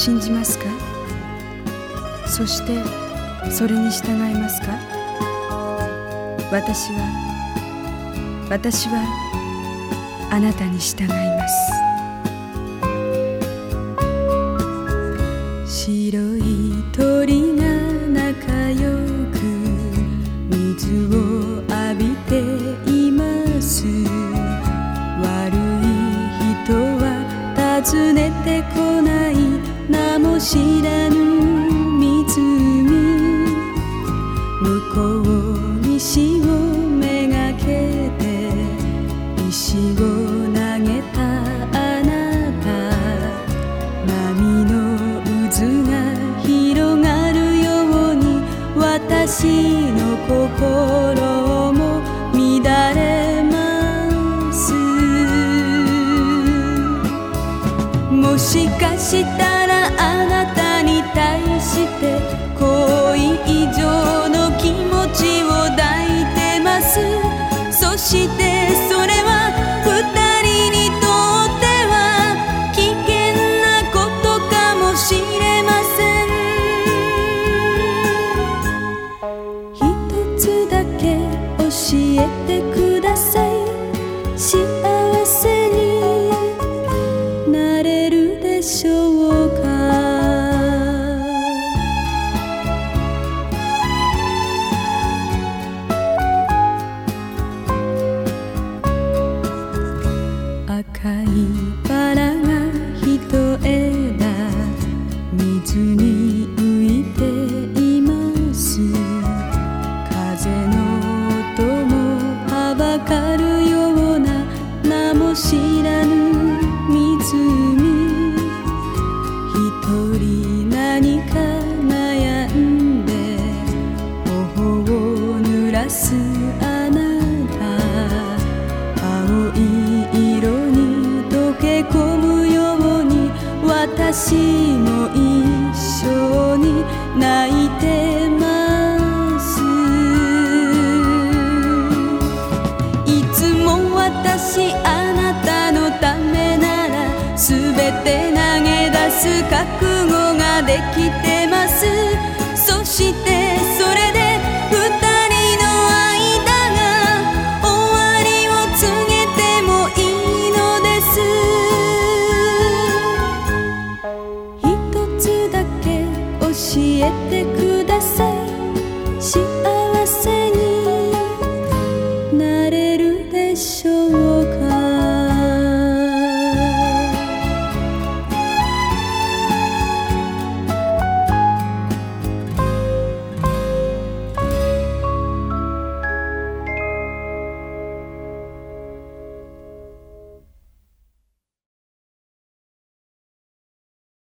信じますか？そしてそれに従いますか？私は私はあなたに従います。白い鳥が仲良く水を浴びています。悪い人は訪ねてこない。知らぬ湖向こう西をめがけて石を投げたあなた。波の渦が広がるように私の心も乱れます。もしかしたらあなたに対して恋以上の気持ちを抱いてます。そしてそれは二人にとっては危険なことかもしれません。一つだけ教えてください。私も一緒に泣いてます。いつも私あなたのためならすべて投げ出す覚悟ができてます。そして